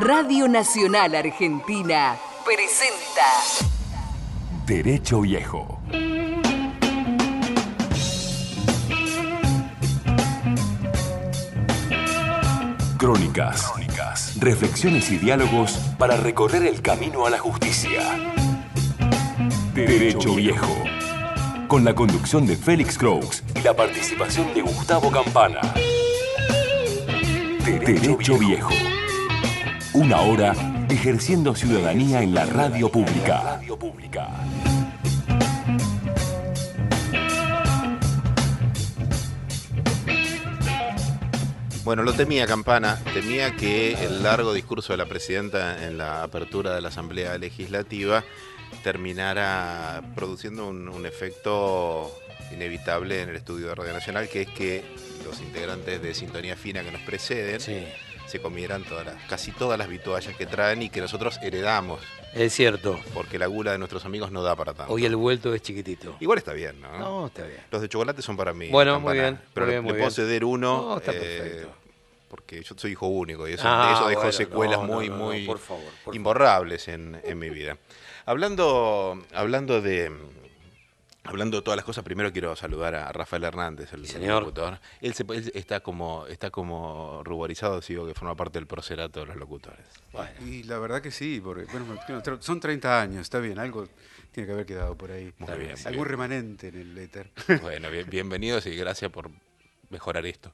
Radio Nacional Argentina presenta Derecho Viejo. Crónicas, reflexiones y diálogos para recorrer el camino a la justicia. Derecho Viejo. Con la conducción de Félix Crooks y la participación de Gustavo Campana. Derecho Viejo. Una hora ejerciendo ciudadanía en la radio pública. Bueno, lo temía Campana, temía que el largo discurso de la presidenta en la apertura de la Asamblea Legislativa terminara produciendo un, efecto inevitable en el estudio de Radio Nacional, que es que los integrantes de Sintonía Fina que nos preceden se comieran todas las, casi todas las vituallas que traen y que nosotros heredamos. Es cierto. Porque la gula de nuestros amigos no da para tanto. Hoy el vuelto es chiquitito. Igual está bien, ¿no? No, está bien. Los de chocolate son para mí. Bueno, muy bien. Pero muy le, bien, puedo ceder uno. No, está eh, perfecto. porque yo soy hijo único y eso, Ah, eso dejó bueno, secuelas no, muy, no, no, muy por favor, por imborrables en, en mi vida. Hablando, hablando de hablando de todas las cosas, primero quiero saludar a Rafael Hernández, el, señor. locutor. Él, se- él está como está como ruborizado, sigo que forma parte del procerato de los locutores. Bueno, Y la verdad que sí, porque bueno, son 30 años, está bien, algo tiene que haber quedado por ahí. Muy bien, Algún bien. remanente en el éter. Bueno, bien- bienvenidos y gracias por mejorar esto.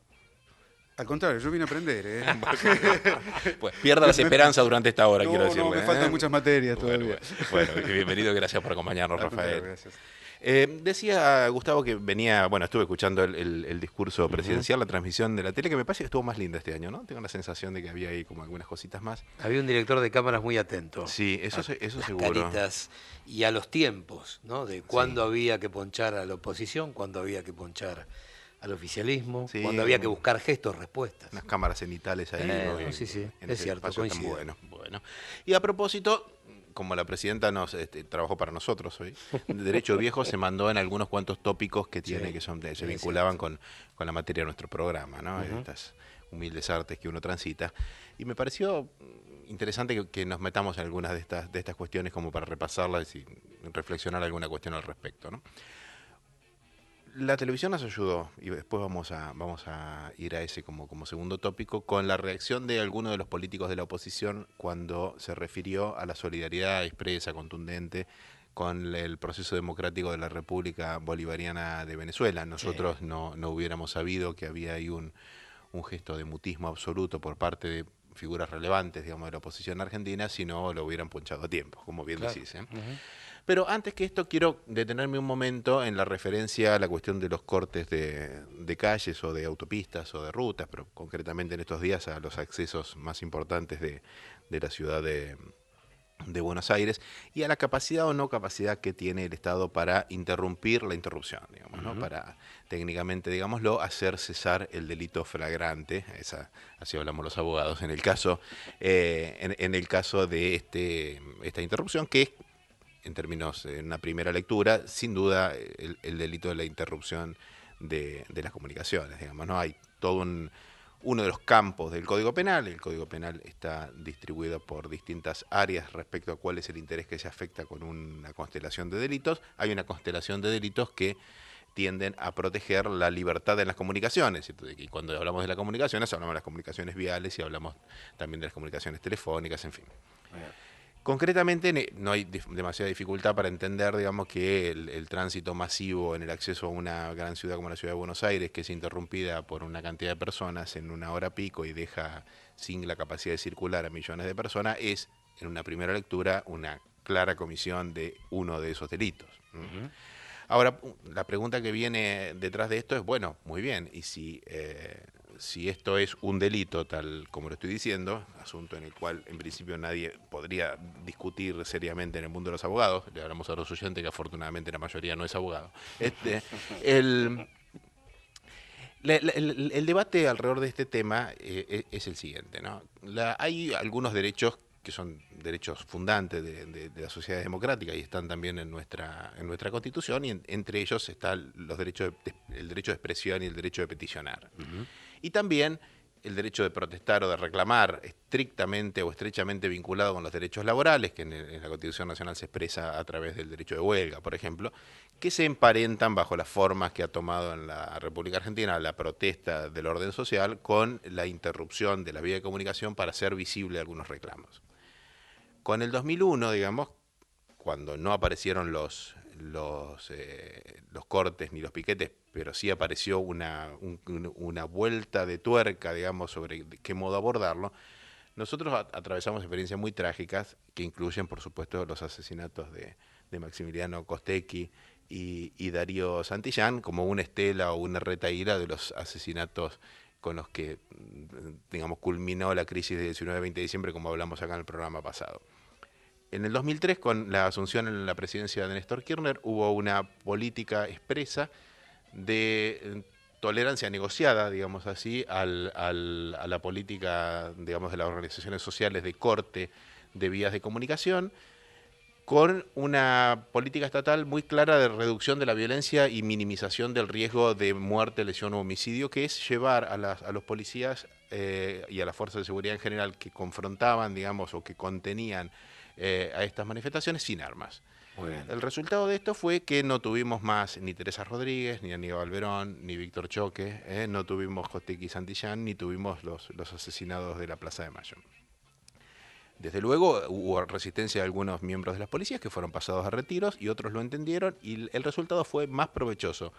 Al contrario, yo vine a aprender, ¿eh? Pues pierda las esperanzas durante esta hora, no, quiero no, decirle. me ¿eh? faltan muchas materias Bueno, todavía. bueno, bueno, bienvenido y gracias por acompañarnos, Rafael. gracias. Eh, decía Gustavo que venía, bueno, estuve escuchando el, el- el discurso presidencial, la transmisión de la tele, que me parece que estuvo más linda este año, ¿no? Tengo la sensación de que había ahí como algunas cositas más. había un director de cámaras muy atento. Sí, eso, se- eso Las seguro. caritas y a los tiempos, ¿no? De cuándo había que ponchar a la oposición, cuándo había que ponchar al oficialismo, Sí, cuándo había que buscar gestos, respuestas. Unas cámaras cenitales ahí. Eh, sí, sí, en es cierto, tan coincido. bueno. Bueno. Y a propósito, como la presidenta nos este, trabajó para nosotros hoy, Derecho Viejo se mandó en algunos cuantos tópicos que tiene, Sí, que son de- se vinculaban con, con la materia de nuestro programa, ¿no? Estas humildes artes que uno transita. Y me pareció interesante que, que nos metamos en algunas de estas, de estas cuestiones como para repasarlas y reflexionar alguna cuestión al respecto, ¿no? La televisión nos ayudó, y después vamos a, vamos a ir a ese como, como segundo tópico, con la reacción de algunos de los políticos de la oposición cuando se refirió a la solidaridad expresa, contundente, con el proceso democrático de la República Bolivariana de Venezuela. Nosotros no, no hubiéramos sabido que había ahí un, un gesto de mutismo absoluto por parte de figuras relevantes, digamos, de la oposición argentina, si no lo hubieran ponchado a tiempo, como bien Claro. decís. ¿eh? Pero antes que esto, quiero detenerme un momento en la referencia a la cuestión de los cortes de, de calles o de autopistas o de rutas, pero concretamente en estos días a los accesos más importantes de, de la ciudad de, de Buenos Aires y a la capacidad o no capacidad que tiene el Estado para interrumpir la interrupción, digamos, ¿no? para técnicamente, digámoslo, hacer cesar el delito flagrante, esa, así hablamos los abogados, en el caso, eh, en, en el caso de este, esta interrupción, que es en términos, en una primera lectura, sin duda el, el delito de la interrupción de, de las comunicaciones, digamos, ¿no? Hay todo un, uno de los campos del Código Penal, el Código Penal está distribuido por distintas áreas respecto a cuál es el interés que se afecta con una constelación de delitos. Hay una constelación de delitos que tienden a proteger la libertad de las comunicaciones. Y cuando hablamos de las comunicaciones, hablamos de las comunicaciones viales y hablamos también de las comunicaciones telefónicas, en fin. Concretamente, no hay demasiada dificultad para entender, digamos, que el, el tránsito masivo en el acceso a una gran ciudad como la ciudad de Buenos Aires, que es interrumpida por una cantidad de personas en una hora pico y deja sin la capacidad de circular a millones de personas, es, en una primera lectura, una clara comisión de uno de esos delitos. Ahora, la pregunta que viene detrás de esto es, bueno, muy bien, y si, eh, si esto es un delito, tal como lo estoy diciendo, asunto en el cual en principio nadie podría discutir seriamente en el mundo de los abogados, le hablamos a los oyentes que afortunadamente la mayoría no es abogado, este, el, la- la- el, el debate alrededor de este tema eh, eh, es el siguiente. ¿no? La- hay algunos derechos que son derechos fundantes de, de- de la sociedad democrática y están también en nuestra, en nuestra constitución y en- entre ellos está los derechos de- el derecho de expresión y el derecho de peticionar. Y también el derecho de protestar o de reclamar estrictamente o estrechamente vinculado con los derechos laborales, que en, la Constitución Nacional se expresa a través del derecho de huelga, por ejemplo, que se emparentan bajo las formas que ha tomado en la República Argentina la protesta del orden social con la interrupción de la vía de comunicación para hacer visible algunos reclamos. Con el 2001, digamos, cuando no aparecieron los, los, eh, los cortes ni los piquetes, pero sí apareció una, un- un- una vuelta de tuerca, digamos, sobre qué modo abordarlo, nosotros atravesamos experiencias muy trágicas que incluyen, por supuesto, los asesinatos de, de Maximiliano Costecchi y, y Darío Santillán, como una estela o una retaíla de los asesinatos con los que, digamos, culminó la crisis del 19-20 de diciembre, como hablamos acá en el programa pasado. En el 2003, con la asunción en la presidencia de Néstor Kirchner, hubo una política expresa de eh, tolerancia negociada, digamos así, a la política, digamos, de las organizaciones sociales de corte de vías de comunicación, con una política estatal muy clara de reducción de la violencia y minimización del riesgo de muerte, lesión o homicidio, que es llevar a los policías eh, y a las fuerzas de seguridad en general que confrontaban, digamos, o que contenían eh, a estas manifestaciones sin armas. El resultado de esto fue que no tuvimos más ni Teresa Rodríguez, ni Aníbal Verón, ni Víctor Choque, eh, no tuvimos Jostequi Santillán, ni tuvimos los, los asesinados de la Plaza de Mayo. Desde luego hubo resistencia de algunos miembros de las policías que fueron pasados a retiros y otros lo entendieron y el resultado fue más provechoso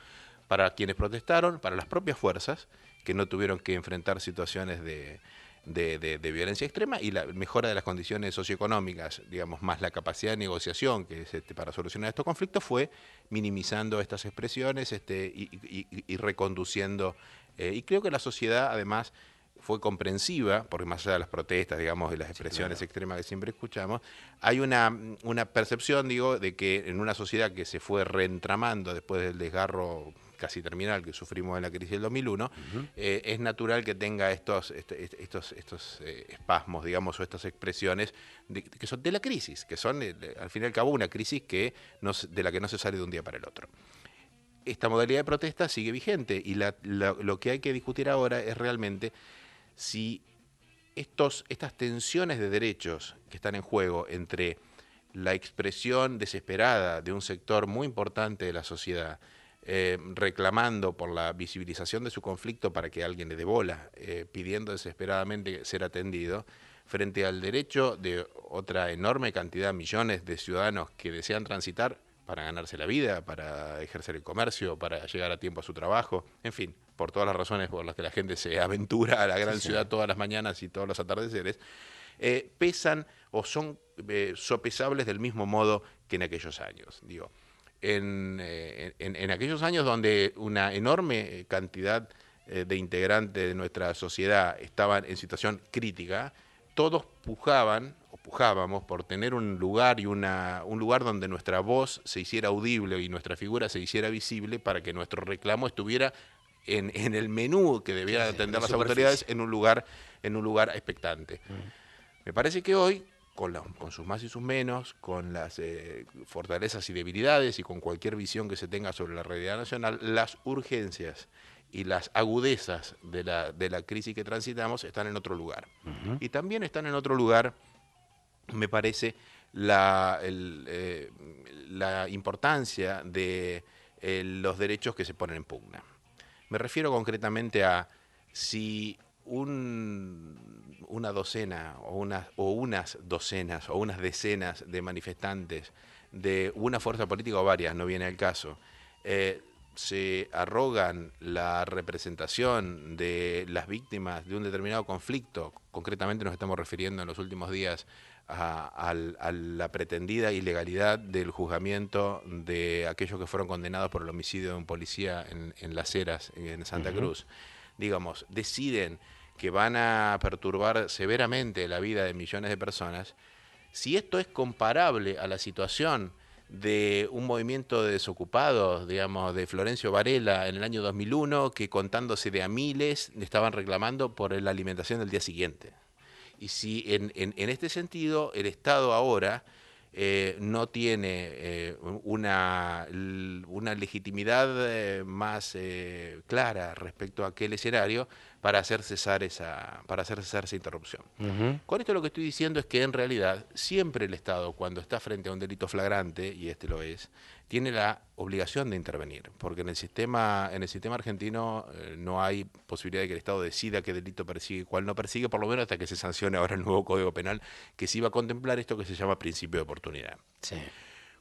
para quienes protestaron, para las propias fuerzas que no tuvieron que enfrentar situaciones de, de- de- de violencia extrema y la mejora de las condiciones socioeconómicas, digamos, más la capacidad de negociación que es este, para solucionar estos conflictos fue minimizando estas expresiones este, y, y- y- y reconduciendo. eh, y creo que la sociedad además fue comprensiva, porque más allá de las protestas, digamos, de las expresiones extremas que siempre escuchamos, hay una, una percepción, digo, de que en una sociedad que se fue reentramando después del desgarro casi terminal que sufrimos en la crisis del 2001, eh, es natural que tenga estos, este- estos, estos eh, espasmos, digamos, o estas expresiones de- que son de la crisis, que son, eh, al fin y al cabo, una crisis que no de la que no se sale de un día para el otro. Esta modalidad de protesta sigue vigente y la- la- lo que hay que discutir ahora es realmente si estos, estas tensiones de derechos que están en juego entre la expresión desesperada de un sector muy importante de la sociedad, eh, reclamando por la visibilización de su conflicto para que alguien le dé bola, eh, pidiendo desesperadamente ser atendido, frente al derecho de otra enorme cantidad, millones de ciudadanos que desean transitar para ganarse la vida, para ejercer el comercio, para llegar a tiempo a su trabajo, en fin, por todas las razones por las que la gente se aventura a la gran ciudad todas las mañanas y todos los atardeceres, eh, pesan o son eh, sopesables del mismo modo que en aquellos años. Digo, en, eh, en- en aquellos años donde una enorme cantidad eh, de integrantes de nuestra sociedad estaban en situación crítica, todos pujaban o pujábamos por tener un lugar y una, un lugar donde nuestra voz se hiciera audible y nuestra figura se hiciera visible para que nuestro reclamo estuviera en, en el menú que en atender la las autoridades superficie. en un lugar, en un lugar expectante. Me parece que hoy, con, la- con sus más y sus menos, con las eh, fortalezas y debilidades y con cualquier visión que se tenga sobre la realidad nacional, las urgencias y las agudezas de la, de la crisis que transitamos están en otro lugar. Y también están en otro lugar, me parece, la, el, eh, la importancia de eh, los derechos que se ponen en pugna. Me refiero concretamente a si un- una docena o unas, o unas docenas o unas decenas de manifestantes de una fuerza política o varias, no viene al caso, eh, se arrogan la representación de las víctimas de un determinado conflicto, concretamente nos estamos refiriendo en los últimos días a, la pretendida ilegalidad del juzgamiento de aquellos que fueron condenados por el homicidio de un policía en, en Las Heras, en Santa Cruz. Digamos, deciden que van a perturbar severamente la vida de millones de personas, si esto es comparable a la situación de un movimiento de desocupados, digamos, de Florencio Varela en el año 2001, que contándose de a miles estaban reclamando por la alimentación del día siguiente. Y si en, en- en este sentido el Estado ahora eh, no tiene eh, una, una legitimidad eh, más eh, clara respecto a aquel escenario, para hacer cesar esa, para hacer cesar esa interrupción. Con esto lo que estoy diciendo es que en realidad siempre el Estado, cuando está frente a un delito flagrante, y este lo es, tiene la obligación de intervenir, porque en el sistema, en el sistema argentino eh, no hay posibilidad de que el Estado decida qué delito persigue y cuál no persigue, por lo menos hasta que se sancione ahora el nuevo Código Penal, que sí va a contemplar esto que se llama principio de oportunidad.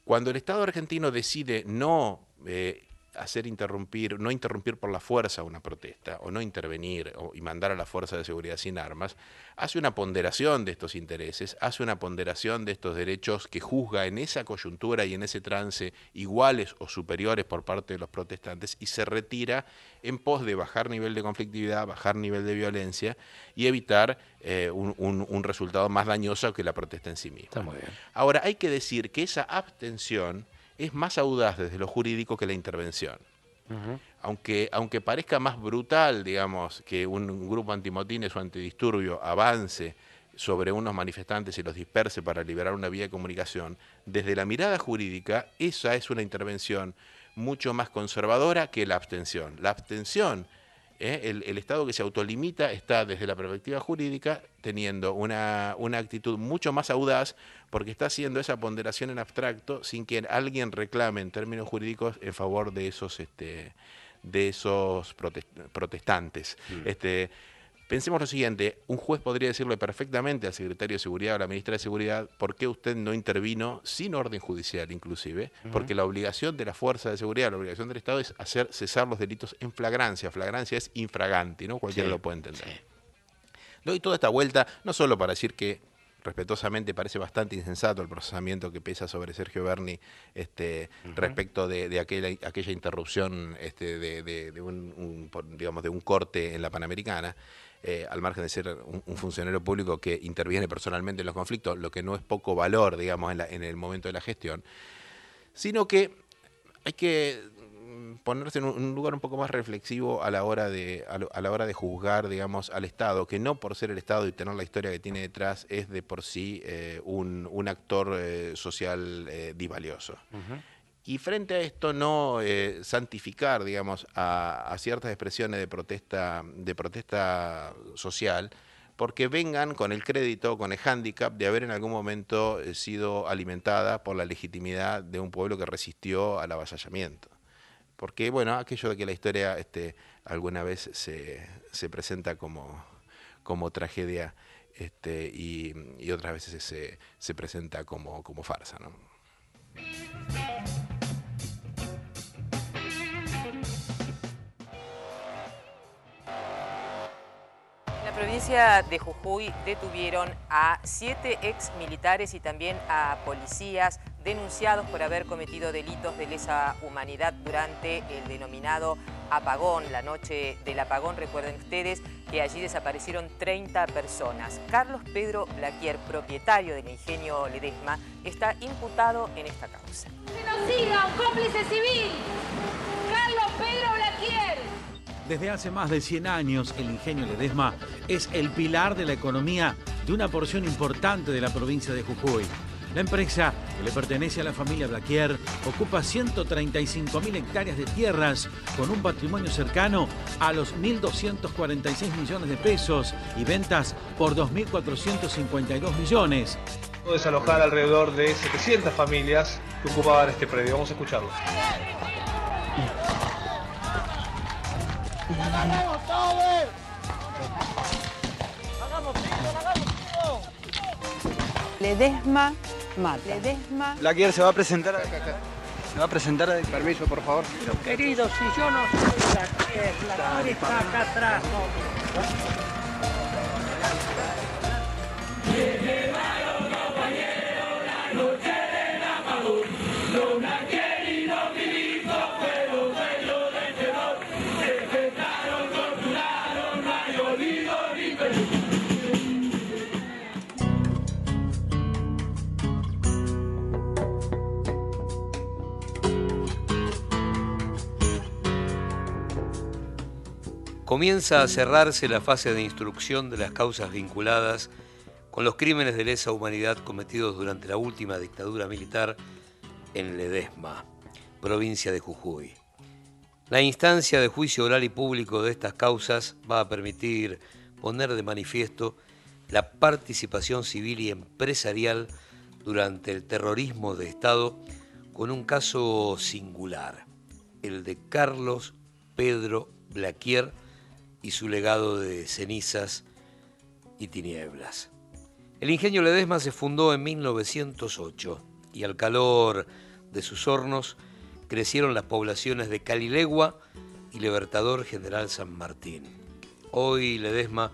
Cuando el Estado argentino decide no eh, hacer interrumpir, no interrumpir por la fuerza una protesta, o no intervenir y mandar a la fuerza de seguridad sin armas, hace una ponderación de estos intereses, hace una ponderación de estos derechos que juzga en esa coyuntura y en ese trance iguales o superiores por parte de los protestantes y se retira en pos de bajar nivel de conflictividad, bajar nivel de violencia y evitar eh, un, resultado más dañoso que la protesta en sí misma. Ahora, hay que decir que esa abstención es más audaz desde lo jurídico que la intervención. aunque, aunque parezca más brutal, digamos, que un, grupo antimotines o antidisturbio avance sobre unos manifestantes y los disperse para liberar una vía de comunicación, desde la mirada jurídica, esa es una intervención mucho más conservadora que la abstención. La abstención ¿eh? el, Estado que se autolimita está desde la perspectiva jurídica teniendo una, actitud mucho más audaz porque está haciendo esa ponderación en abstracto sin que alguien reclame en términos jurídicos en favor de esos, este, de esos protestantes. Mm. Este, Pensemos lo siguiente, un juez podría decirle perfectamente al secretario de Seguridad o a la ministra de Seguridad por qué usted no intervino sin orden judicial inclusive, porque la obligación de la fuerza de seguridad, la obligación del Estado es hacer cesar los delitos en flagrancia. Flagrancia es infragante, ¿no? Cualquiera lo puede entender. Doy toda esta vuelta no solo para decir que respetuosamente parece bastante insensato el procesamiento que pesa sobre Sergio Berni este, respecto de, aquella, aquella, interrupción este, de, un, digamos, de un corte en la Panamericana. Eh, al margen de ser un, funcionario público que interviene personalmente en los conflictos, lo que no es poco valor, digamos, en, el momento de la gestión, sino que hay que ponerse en un lugar un poco más reflexivo a la hora de a, la hora de juzgar digamos al Estado que no por ser el Estado y tener la historia que tiene detrás es de por sí eh, un, actor eh, social divalioso y frente a esto no eh, santificar, digamos, a, ciertas expresiones de protesta, social, porque vengan con el crédito, con el hándicap de haber en algún momento eh, sido alimentada por la legitimidad de un pueblo que resistió al avasallamiento. Porque, bueno, aquello de que la historia este, alguna vez se, se presenta como, tragedia este, y, otras veces se, se presenta como, como farsa. ¿no? Provincia de Jujuy detuvieron a siete ex militares y también a policías denunciados por haber cometido delitos de lesa humanidad durante el denominado apagón, la noche del apagón. Recuerden ustedes que allí desaparecieron 30 personas. Carlos Pedro Blaquier, propietario del ingenio Ledesma, está imputado en esta causa. ¡Que nos siga un cómplice civil! ¡Carlos Pedro Blaquier! Desde hace más de 100 años, el ingenio Ledesma es el pilar de la economía de una porción importante de la provincia de Jujuy. La empresa, que le pertenece a la familia Blaquier, ocupa 135.000 hectáreas de tierras con un patrimonio cercano a los 1.246 millones de pesos y ventas por 2.452 millones. Desalojar alrededor de 700 familias que ocupaban este predio. Vamos a escucharlo. Ledesma mata. Ledesma. La quiere se va a presentar. Acá, acá. Se va a presentar. Permiso, por favor. Pero querido, si yo no soy la que la que está acá atrás. Comienza a cerrarse la fase de instrucción de las causas vinculadas con los crímenes de lesa humanidad cometidos durante la última dictadura militar en Ledesma, provincia de Jujuy. La instancia de juicio oral y público de estas causas va a permitir poner de manifiesto la participación civil y empresarial durante el terrorismo de Estado con un caso singular, el de Carlos Pedro Blaquier y su legado de cenizas y tinieblas. El ingenio Ledesma se fundó en 1908 y al calor de sus hornos crecieron las poblaciones de Calilegua y Libertador General San Martín. Hoy Ledesma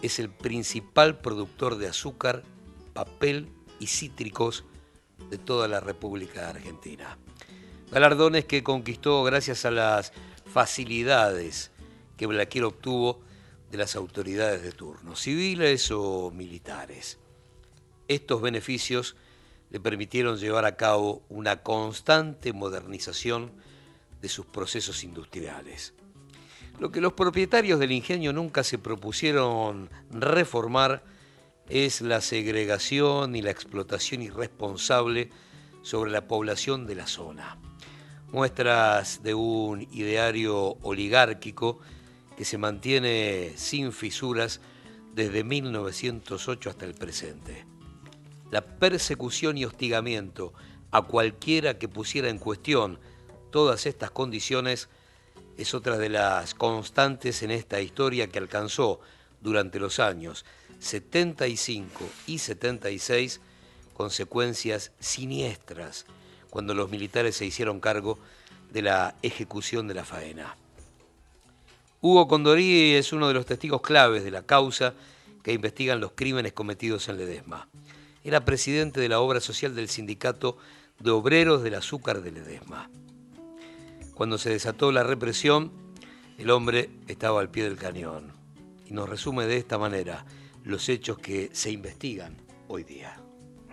es el principal productor de azúcar, papel y cítricos de toda la República Argentina. Galardones que conquistó gracias a las facilidades que Blaquier obtuvo de las autoridades de turno, civiles o militares. Estos beneficios le permitieron llevar a cabo una constante modernización de sus procesos industriales. Lo que los propietarios del ingenio nunca se propusieron reformar es la segregación y la explotación irresponsable sobre la población de la zona. Muestras de un ideario oligárquico que se mantiene sin fisuras desde 1908 hasta el presente la persecución y hostigamiento a cualquiera que pusiera en cuestión todas estas condiciones es otra de las constantes en esta historia que alcanzó durante los años 75 y 76 consecuencias siniestras cuando los militares se hicieron cargo de la ejecución de la faena. Hugo Condorí es uno de los testigos claves de la causa que investigan los crímenes cometidos en Ledesma era presidente de la obra social del Sindicato de Obreros del Azúcar de Ledesma. Cuando se desató la represión, el hombre estaba al pie del cañón y nos resume de esta manera los hechos que se investigan hoy día.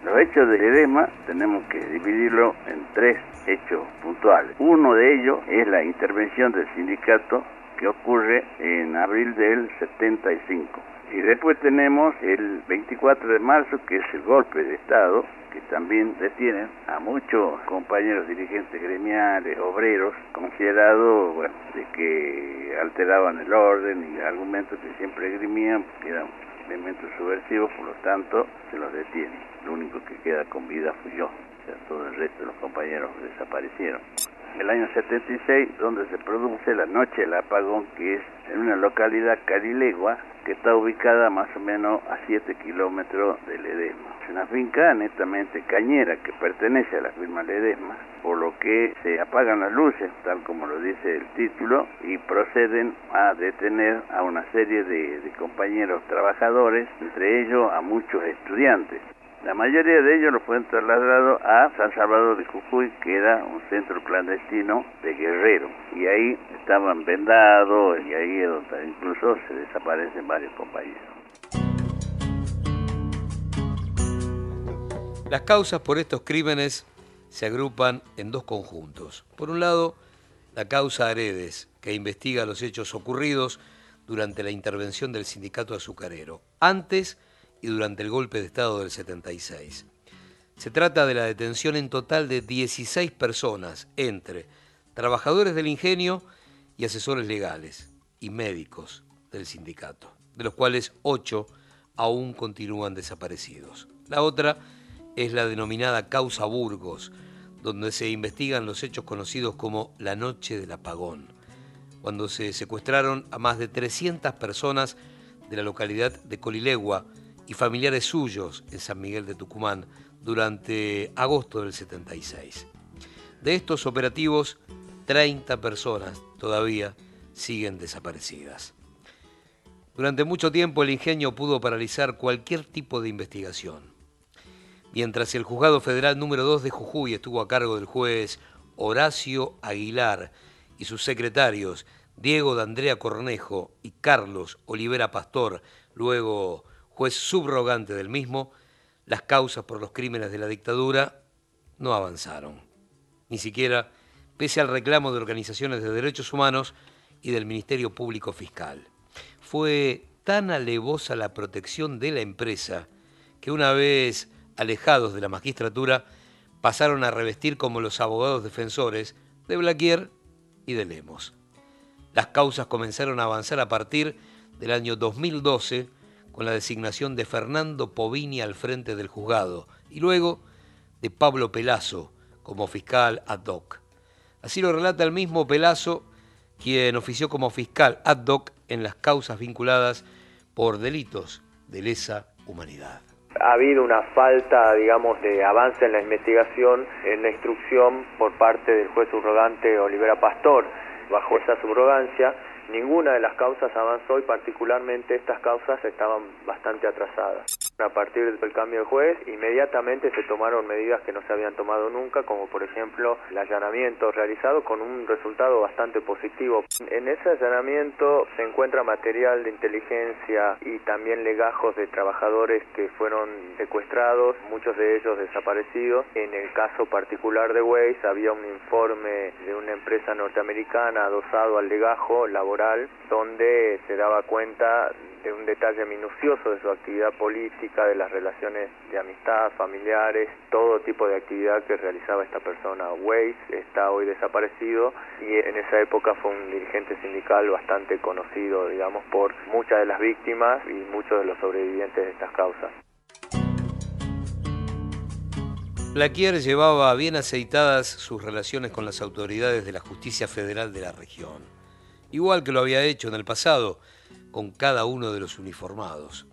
Los hechos de Ledesma tenemos que dividirlo en tres hechos puntuales. Uno de ellos es la intervención del sindicato que ocurre en abril del 75 y después tenemos el 24 de marzo, que es el golpe de Estado, que también detienen a muchos compañeros dirigentes gremiales, obreros, considerados bueno, de que alteraban el orden y argumentos que siempre grimían, que eran elementos subversivos, por lo tanto se los detiene. Lo único que queda con vida fui yo, o sea, todo el resto de los compañeros desaparecieron el año 76, donde se produce la noche del apagón, que es en una localidad carilegua, que está ubicada más o menos a 7 kilómetros de Ledesma. Es una finca netamente cañera que pertenece a la firma Ledesma, por lo que se apagan las luces, tal como lo dice el título, y proceden a detener a una serie de, de compañeros trabajadores, entre ellos a muchos estudiantes. La mayoría de ellos lo fueron trasladados a San Salvador de Jujuy, que era un centro clandestino de Guerrero. Y ahí estaban vendados y ahí es donde incluso se desaparecen varios compañeros. Las causas por estos crímenes se agrupan en dos conjuntos. Por un lado, la causa Aredes, que investiga los hechos ocurridos durante la intervención del sindicato azucarero, antes y durante el golpe de Estado del 76. Se trata de la detención en total de 16 personas, entre trabajadores del ingenio y asesores legales y médicos del sindicato, de los cuales 8 aún continúan desaparecidos. La otra es la denominada causa Burgos, donde se investigan los hechos conocidos como la noche del apagón, cuando se secuestraron a más de 300 personas de la localidad de Colilegua, y familiares suyos en San Miguel de Tucumán durante agosto del 76. De estos operativos, 30 personas todavía siguen desaparecidas. Durante mucho tiempo el ingenio pudo paralizar cualquier tipo de investigación. Mientras el juzgado federal número 2 de Jujuy estuvo a cargo del juez Horacio Aguilar y sus secretarios Diego de Andrea Cornejo y Carlos Olivera Pastor, luego juez subrogante del mismo, las causas por los crímenes de la dictadura no avanzaron, ni siquiera pese al reclamo de organizaciones de derechos humanos y del Ministerio Público Fiscal. Fue tan alevosa la protección de la empresa que una vez alejados de la magistratura pasaron a revestir como los abogados defensores de Blaquier y de Lemos. Las causas comenzaron a avanzar a partir del año 2012 con la designación de Fernando Povini al frente del juzgado y luego de Pablo Pelazo como fiscal ad hoc. Así lo relata el mismo Pelazo, quien ofició como fiscal ad hoc en las causas vinculadas por delitos de lesa humanidad. Ha habido una falta, digamos, de avance en la investigación, en la instrucción por parte del juez subrogante Olivera Pastor. Bajo esa subrogancia, ninguna de las causas avanzó y particularmente estas causas estaban bastante atrasadas. A partir del cambio de juez, inmediatamente se tomaron medidas que no se habían tomado nunca, como por ejemplo el allanamiento realizado con un resultado bastante positivo. En ese allanamiento se encuentra material de inteligencia y también legajos de trabajadores que fueron secuestrados, muchos de ellos desaparecidos. En el caso particular de Waze había un informe de una empresa norteamericana adosado al legajo laboral donde se daba cuenta de un detalle minucioso de su actividad política, de las relaciones de amistad, familiares, todo tipo de actividad que realizaba esta persona. Weiss está hoy desaparecido y en esa época fue un dirigente sindical bastante conocido, digamos, por muchas de las víctimas y muchos de los sobrevivientes de estas causas. Blaquier llevaba bien aceitadas sus relaciones con las autoridades de la justicia federal de la región, igual que lo había hecho en el pasado con cada uno de los uniformados.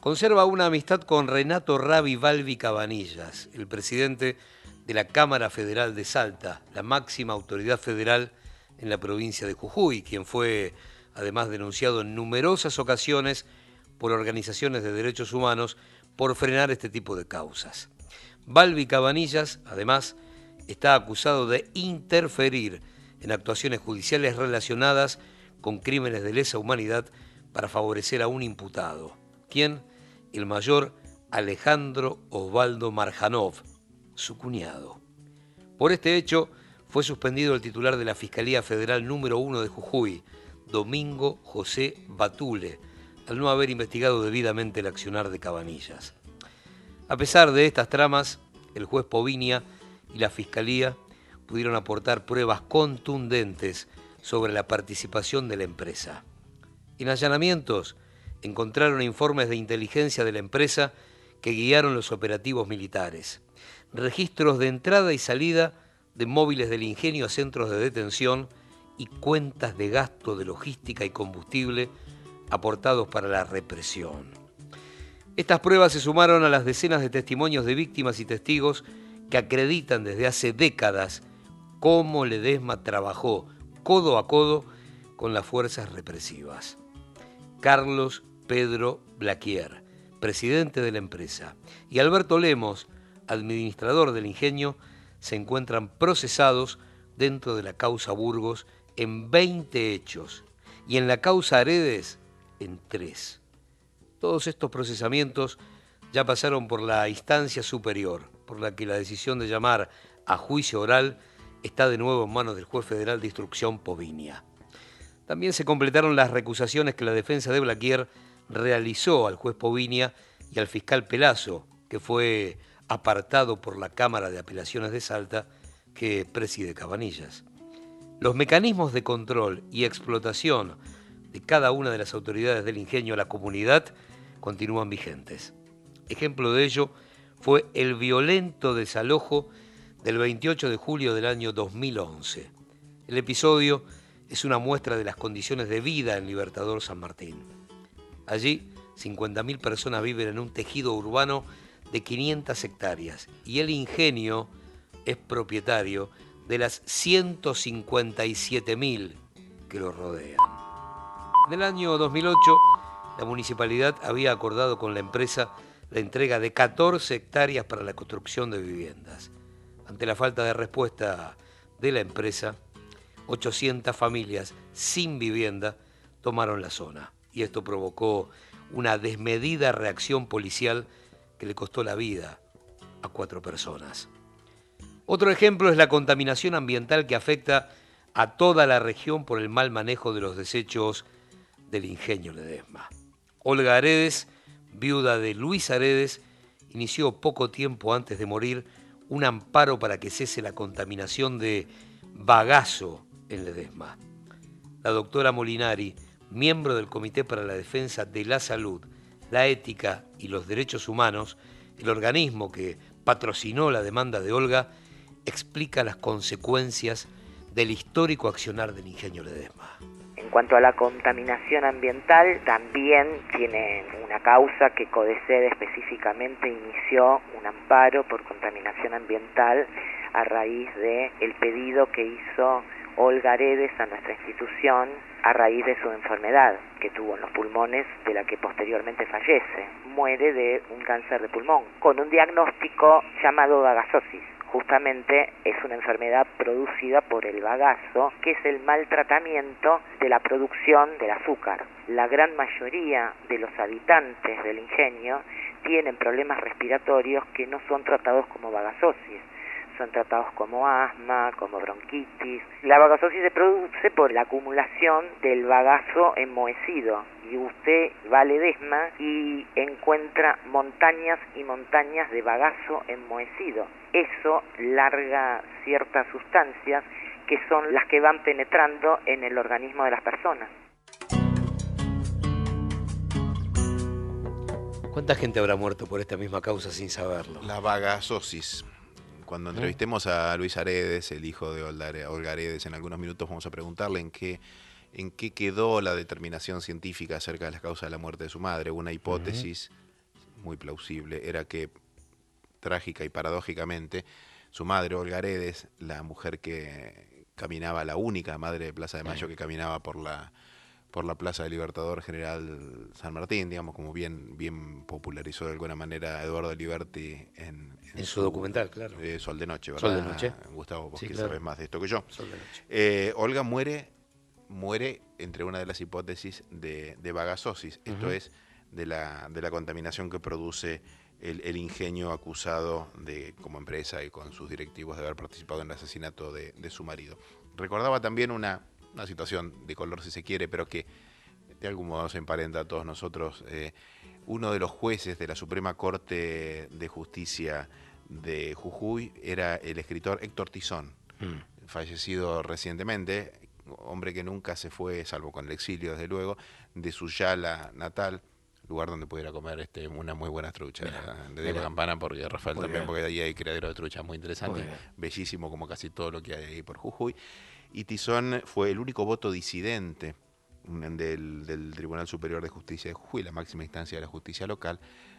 Conserva una amistad con Renato Ravi Balbi Cabanillas, el presidente de la Cámara Federal de Salta, la máxima autoridad federal en la provincia de Jujuy, quien fue además denunciado en numerosas ocasiones por organizaciones de derechos humanos por frenar este tipo de causas. Balbi Cabanillas, además, está acusado de interferir en actuaciones judiciales relacionadas con crímenes de lesa humanidad para favorecer a un imputado. ¿Quién? El mayor Alejandro Osvaldo Marjanov, su cuñado. Por este hecho, fue suspendido el titular de la Fiscalía Federal número 1 de Jujuy, Domingo José Batule, al no haber investigado debidamente el accionar de Cabanillas. A pesar de estas tramas, el juez Povinia y la Fiscalía pudieron aportar pruebas contundentes sobre la participación de la empresa. En allanamientos encontraron informes de inteligencia de la empresa que guiaron los operativos militares, registros de entrada y salida de móviles del ingenio a centros de detención y cuentas de gasto de logística y combustible aportados para la represión. Estas pruebas se sumaron a las decenas de testimonios de víctimas y testigos que acreditan desde hace décadas cómo Ledesma trabajó codo a codo con las fuerzas represivas. Carlos Pedro Blaquier, presidente de la empresa, y Alberto Lemos, administrador del ingenio, se encuentran procesados dentro de la causa Burgos en 20 hechos y en la causa Aredes en 3. Todos estos procesamientos ya pasaron por la instancia superior, por la que la decisión de llamar a juicio oral está de nuevo en manos del juez federal de instrucción Povinia. También se completaron las recusaciones que la defensa de Blaquier realizó al juez Povinia y al fiscal Pelazo, que fue apartado por la Cámara de Apelaciones de Salta que preside Cabanillas. Los mecanismos de control y explotación de cada una de las autoridades del ingenio a la comunidad continúan vigentes. Ejemplo de ello fue el violento desalojo del 28 de julio del año 2011. El episodio es una muestra de las condiciones de vida en Libertador San Martín. Allí, 50.000 personas viven en un tejido urbano de 500 hectáreas y el ingenio es propietario de las 157.000 que lo rodean. En el año 2008, la municipalidad había acordado con la empresa la entrega de 14 hectáreas para la construcción de viviendas. Ante la falta de respuesta de la empresa, 800 familias sin vivienda tomaron la zona y esto provocó una desmedida reacción policial que le costó la vida a cuatro personas. Otro ejemplo es la contaminación ambiental que afecta a toda la región por el mal manejo de los desechos del ingenio Ledesma. Olga Aredes, viuda de Luis Aredes, inició poco tiempo antes de morir un amparo para que cese la contaminación de bagazo en Ledesma. La doctora Molinari, miembro del Comité para la Defensa de la Salud, la Ética y los Derechos Humanos, el organismo que patrocinó la demanda de Olga, explica las consecuencias del histórico accionar del ingenio Ledesma. En cuanto a la contaminación ambiental, también tiene una causa que CODECED específicamente inició un amparo por contaminación ambiental a raíz de el pedido que hizo Olga Aredes a nuestra institución a raíz de su enfermedad que tuvo en los pulmones de la que posteriormente fallece. Muere de un cáncer de pulmón con un diagnóstico llamado bagasosis. Justamente es una enfermedad producida por el bagazo, que es el maltratamiento de la producción del azúcar. La gran mayoría de los habitantes del ingenio tienen problemas respiratorios que no son tratados como bagasosis son tratados como asma, como bronquitis. La vagasosis se produce por la acumulación del bagazo enmohecido y usted va a Ledesma y encuentra montañas y montañas de bagazo enmohecido. Eso larga ciertas sustancias que son las que van penetrando en el organismo de las personas. ¿Cuánta gente habrá muerto por esta misma causa sin saberlo? La vagasosis. Cuando entrevistemos a Luis Aredes, el hijo de Olga Aredes, en algunos minutos vamos a preguntarle en qué, en qué quedó la determinación científica acerca de las causas de la muerte de su madre. Una hipótesis muy plausible era que, trágica y paradójicamente, su madre, Olga Aredes, la mujer que caminaba, la única madre de Plaza de Mayo que caminaba por la por la Plaza del Libertador General San Martín, digamos, como bien, bien popularizó de alguna manera Eduardo Liberti en, en, su, documental, claro. Eh, Sol de Noche, ¿verdad? Sol de Noche. Gustavo, vos que sabes más de esto que yo. Sol de Noche. Eh, Olga muere, muere entre una de las hipótesis de, de vagasosis, esto es, de la, de la contaminación que produce el, ingenio acusado de, como empresa y con sus directivos de haber participado en el asesinato de, de su marido. Recordaba también una una situación de color si se quiere, pero que de algún modo se emparenta a todos nosotros. Eh, uno de los jueces de la Suprema Corte de Justicia de Jujuy era el escritor Héctor Tizón, mm. fallecido recientemente, hombre que nunca se fue, salvo con el exilio desde luego, de su yala natal, lugar donde pudiera comer este, una muy buena trucha de Diego Campana, porque Rafael también, porque ahí hay criadero de trucha muy interesante, bellísimo como casi todo lo que hay ahí por Jujuy y Tizón fue el único voto disidente del, Tribunal Superior de Justicia de Jujuy, la máxima instancia de la justicia local,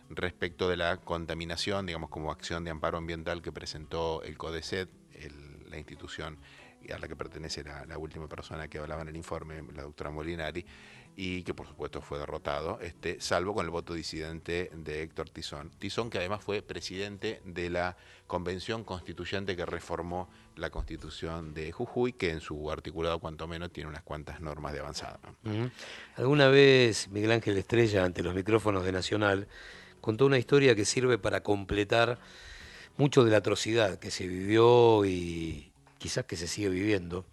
respecto de la contaminación, digamos, como acción de amparo ambiental que presentó el CODECET, la institución a la que pertenece la, la, última persona que hablaba en el informe, la doctora Molinari, y que por supuesto fue derrotado, este, salvo con el voto disidente de Héctor Tizón. Tizón que además fue presidente de la convención constituyente que reformó la constitución de Jujuy, que en su articulado cuanto menos tiene unas cuantas normas de avanzada. Alguna vez Miguel Ángel Estrella, ante los micrófonos de Nacional, contó una historia que sirve para completar mucho de la atrocidad que se vivió y quizás que se sigue viviendo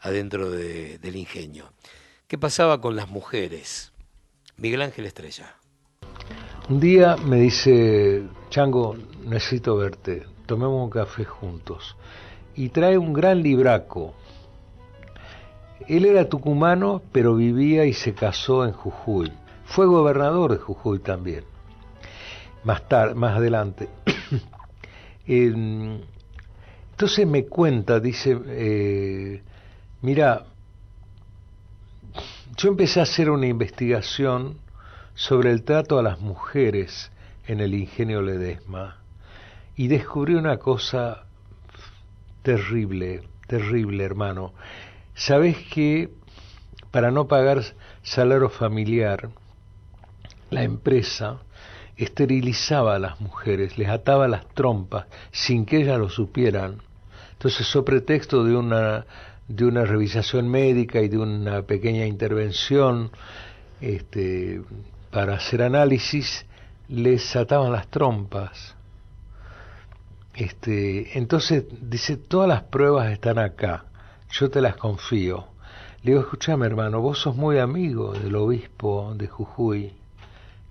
adentro del ingenio. ¿Qué pasaba con las mujeres? Miguel Ángel Estrella. Un día me dice, Chango, necesito verte, tomemos un café juntos. Y trae un gran libraco. Él era tucumano, pero vivía y se casó en Jujuy. Fue gobernador de Jujuy también. Más tarde, más adelante. entonces me cuenta, dice, eh, mira, yo empecé a hacer una investigación sobre el trato a las mujeres en el ingenio Ledesma y descubrí una cosa terrible, terrible hermano. Sabes que para no pagar salario familiar, la empresa esterilizaba a las mujeres, les ataba las trompas sin que ellas lo supieran. Entonces, sobre pretexto de una de una revisación médica y de una pequeña intervención este, para hacer análisis, les ataban las trompas. Este, entonces dice, todas las pruebas están acá, yo te las confío. Le digo, escúchame hermano, vos sos muy amigo del obispo de Jujuy,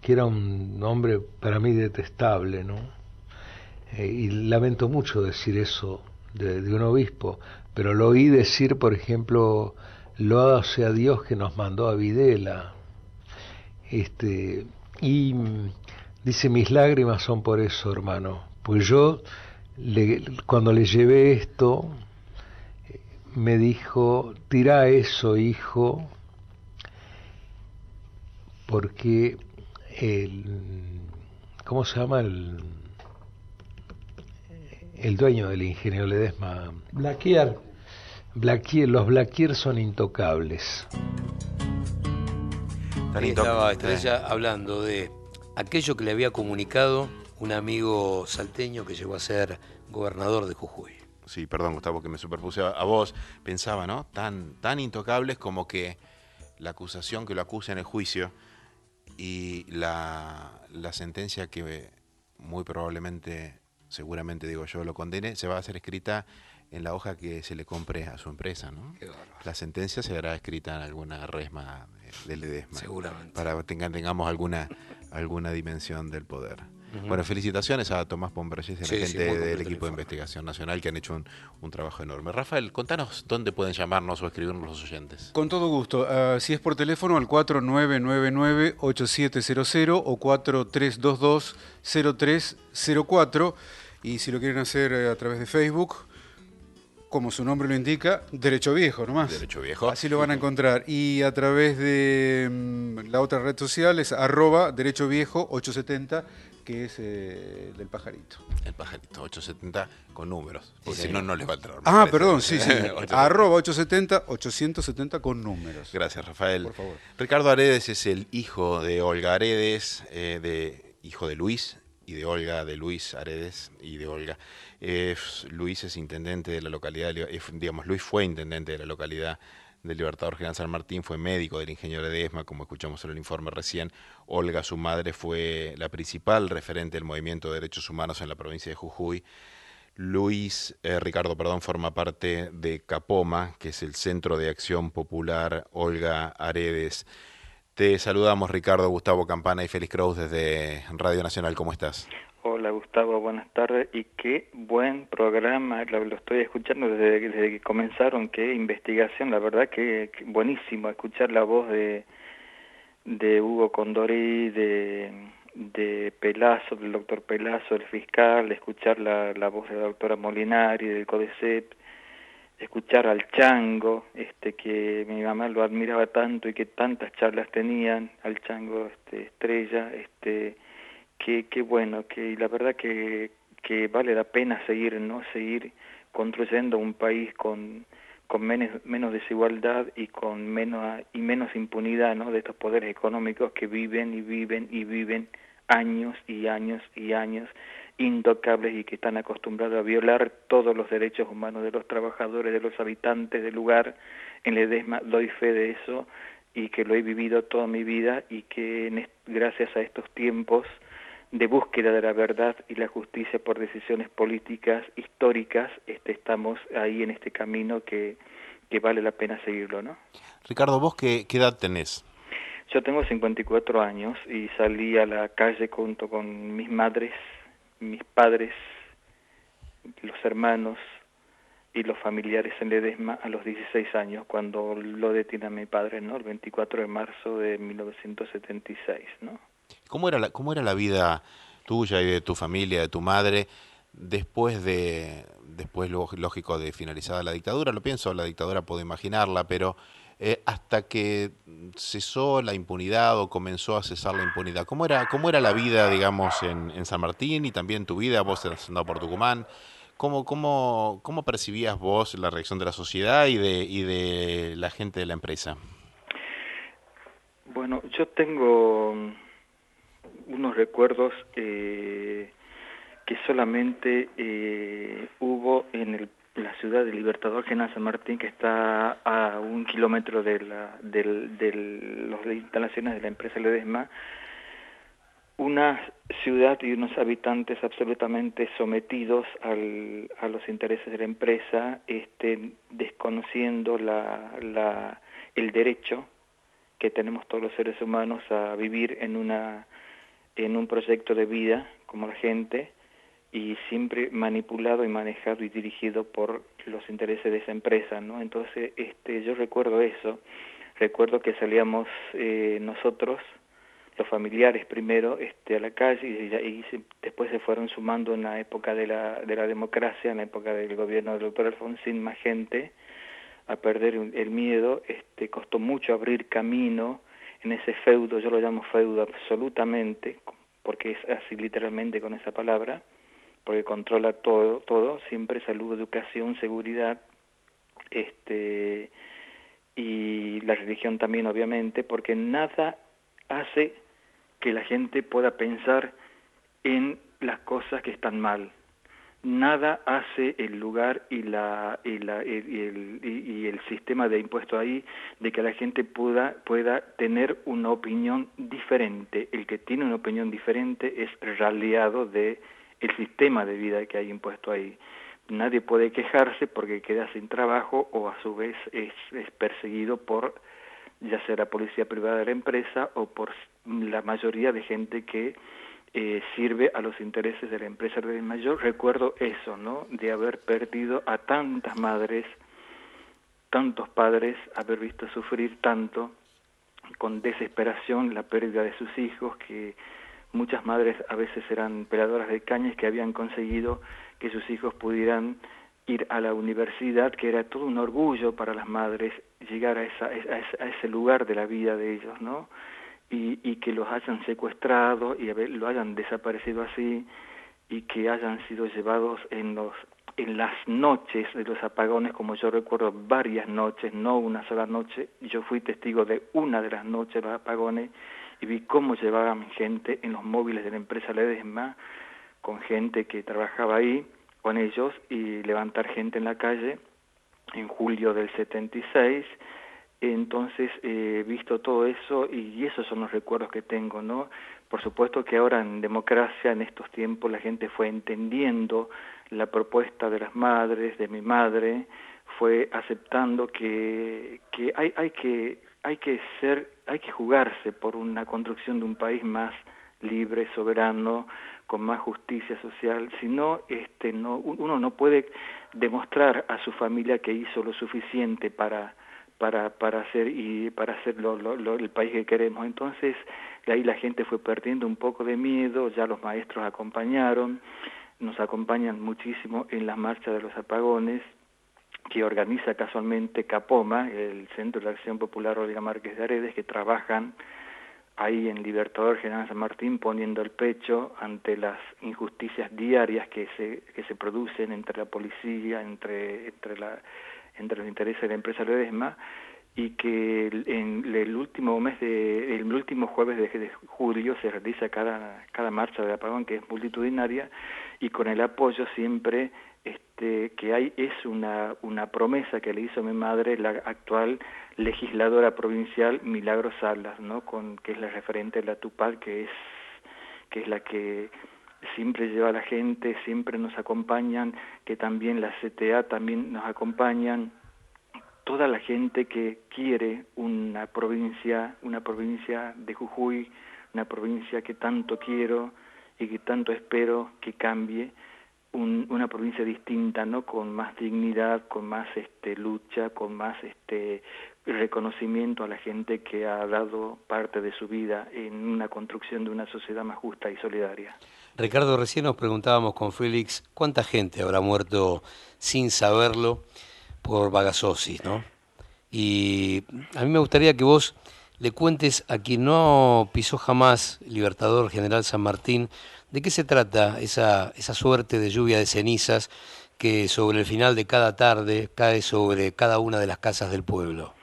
que era un hombre para mí detestable, ¿no? Eh, y lamento mucho decir eso de, un obispo, pero lo oí decir, por ejemplo, loado sea Dios que nos mandó a Videla. Este, y mm, dice, mis lágrimas son por eso, hermano. Pues yo, le- cuando le llevé esto, me dijo, tira eso, hijo, porque el, ¿cómo se llama el, el dueño del ingenio Ledesma? Blaquier. Blaquier, los Blaquier son intocables. Tan Ahí estaba eh. Estrella hablando de aquello que le había comunicado un amigo salteño que llegó a ser gobernador de Jujuy. Sí, perdón, Gustavo, que me superpuse a, a vos. Pensaba, ¿no? Tan, tan intocables como que la acusación que lo acusa en el juicio y la, la sentencia que muy probablemente, seguramente digo yo, lo condene, se va a hacer escrita en la hoja que se le compre a su empresa, ¿no? La sentencia se hará escrita en alguna resma de- del Ledesma. Seguramente. Para que tenga- tengamos alguna, alguna dimensión del poder. Bueno, felicitaciones a Tomás Pombrayes y a la Sí, gente del equipo de investigación nacional que han hecho un, un trabajo enorme. Rafael, contanos dónde pueden llamarnos o escribirnos los oyentes. Con todo gusto. Ah, si es por teléfono, al 4999-8700 o 4322-0304. Y si lo quieren hacer eh, a través de Facebook, como su nombre lo indica, Derecho Viejo nomás. Derecho Viejo. Así lo van a encontrar. Y a través de mm, la otra red social es arroba Derecho Viejo 870, que es eh, del pajarito. El pajarito, 870 con números. Porque Sí. si no, no les va a entrar. Ah, parece. perdón, sí, sí. 870. arroba 870, 870 con números. Gracias, Rafael. Por favor. Ricardo Aredes es el hijo de Olga Aredes, eh, de, hijo de Luis y de Olga, de Luis Aredes y de Olga. Luis es intendente de la localidad, digamos, Luis fue intendente de la localidad del Libertador General San Martín, fue médico del ingeniero Ledesma, como escuchamos en el informe recién. Olga, su madre, fue la principal referente del movimiento de derechos humanos en la provincia de Jujuy. Luis, eh, Ricardo, perdón, forma parte de Capoma, que es el Centro de Acción Popular Olga Aredes. Te saludamos, Ricardo, Gustavo Campana y Félix Kraus desde Radio Nacional. ¿Cómo estás? Hola Gustavo, buenas tardes. Y qué buen programa, lo, estoy escuchando desde, desde que comenzaron, qué investigación, la verdad que, que buenísimo escuchar la voz de, de Hugo Condori, de, de Pelazo, del doctor Pelazo, el fiscal, escuchar la, la voz de la doctora Molinari, del CODECEP, escuchar al Chango, este que mi mamá lo admiraba tanto y que tantas charlas tenían, al Chango este, Estrella, este qué, qué bueno, que la verdad que, que vale la pena seguir, ¿no? Seguir construyendo un país con, con menos, menos desigualdad y con menos y menos impunidad, ¿no? De estos poderes económicos que viven y viven y viven años y años y años intocables y que están acostumbrados a violar todos los derechos humanos de los trabajadores, de los habitantes del lugar. En Ledesma doy fe de eso y que lo he vivido toda mi vida y que en gracias a estos tiempos de búsqueda de la verdad y la justicia por decisiones políticas históricas, este, estamos ahí en este camino que, que vale la pena seguirlo, ¿no? Ricardo, ¿vos qué, qué edad tenés? Yo tengo 54 años y salí a la calle junto con mis madres, mis padres, los hermanos y los familiares en Ledesma a los 16 años, cuando lo detiene a mi padre, ¿no? El 24 de marzo de 1976, ¿no? ¿Cómo era la, cómo era la vida tuya y de tu familia, de tu madre, después de, después lógico, de finalizada la dictadura? Lo pienso, la dictadura puedo imaginarla, pero eh, hasta que cesó la impunidad o comenzó a cesar la impunidad, ¿cómo era, cómo era la vida, digamos, en, San Martín y también tu vida? Vos andado por Tucumán. ¿Cómo, cómo, ¿Cómo percibías vos la reacción de la sociedad y de, y de la gente de la empresa? Bueno, yo tengo unos recuerdos eh, que solamente eh, hubo en el- la ciudad de Libertador General San Martín, que está a un kilómetro de, la, los de instalaciones de la empresa Ledesma, una ciudad y unos habitantes absolutamente sometidos al, a los intereses de la empresa, este, desconociendo la, la, el derecho que tenemos todos los seres humanos a vivir en una en un proyecto de vida como la gente y siempre manipulado y manejado y dirigido por los intereses de esa empresa, ¿no? Entonces, este, yo recuerdo eso, recuerdo que salíamos eh, nosotros, los familiares primero, este, a la calle y, después se fueron sumando en la época de la, de la democracia, en la época del gobierno del doctor Alfonsín, más gente, a perder el miedo, este, costó mucho abrir camino en ese feudo, yo lo llamo feudo absolutamente, porque es así literalmente con esa palabra, porque controla todo, todo, siempre salud, educación, seguridad, este y la religión también obviamente, porque nada hace que la gente pueda pensar en las cosas que están mal nada hace el lugar y, la, y, la, y, el, y, el, sistema de impuesto ahí de que la gente pueda, pueda tener una opinión diferente. El que tiene una opinión diferente es raleado de el sistema de vida que hay impuesto ahí. Nadie puede quejarse porque queda sin trabajo o a su vez es, es perseguido por ya sea la policía privada de la empresa o por la mayoría de gente que eh, sirve a los intereses de la empresa de mayor. Recuerdo eso, ¿no? De haber perdido a tantas madres, tantos padres, haber visto sufrir tanto, con desesperación, la pérdida de sus hijos, que muchas madres a veces eran peladoras de cañas que habían conseguido que sus hijos pudieran ir a la universidad, que era todo un orgullo para las madres llegar a, esa, a ese lugar de la vida de ellos, ¿no? y, que los hayan secuestrado y lo hayan desaparecido así y que hayan sido llevados en los en las noches de los apagones, como yo recuerdo varias noches, no una sola noche, yo fui testigo de una de las noches de los apagones y vi cómo llevaban gente en los móviles de la empresa Ledesma, con gente que trabajaba ahí, con ellos, y levantar gente en la calle en julio del 76 entonces, he eh, visto todo eso y esos son los recuerdos que tengo, ¿no? Por supuesto que ahora en democracia, en estos tiempos, la gente fue entendiendo la propuesta de las madres, de mi madre, fue aceptando que, que hay, hay que hay que ser, hay que jugarse por una construcción de un país más libre, soberano, con más justicia social, si no, este, no, uno no puede demostrar a su familia que hizo lo suficiente para para, para hacer y para hacer lo, lo, el país que queremos. Entonces, de ahí la gente fue perdiendo un poco de miedo, ya los maestros acompañaron, nos acompañan muchísimo en la marcha de los apagones que organiza casualmente Capoma, el Centro de Acción Popular Olga Márquez de Aredes, que trabajan ahí en Libertador General San Martín poniendo el pecho ante las injusticias diarias que se, que se producen entre la policía, entre, entre la entre los intereses de la empresa Ledesma y que en el último mes de último jueves de, julio se realiza cada cada marcha de apagón que es multitudinaria y con el apoyo siempre este que hay es una una promesa que le hizo mi madre la actual legisladora provincial Milagros Salas no con que es la referente de la Tupal que es que es la que siempre lleva a la gente, siempre nos acompañan, que también la CTA también nos acompañan, toda la gente que quiere una provincia, una provincia de Jujuy, una provincia que tanto quiero y que tanto espero que cambie, una provincia distinta, ¿no? Con más dignidad, con más este lucha, con más este reconocimiento a la gente que ha dado parte de su vida en una construcción de una sociedad más justa y solidaria. Ricardo, recién nos preguntábamos con Félix cuánta gente habrá muerto sin saberlo por vagasosis, ¿no? Y a mí me gustaría que vos le cuentes a quien no pisó jamás Libertador General San Martín, ¿de qué se trata esa, esa suerte de lluvia de cenizas que sobre el final de cada tarde cae sobre cada una de las casas del pueblo?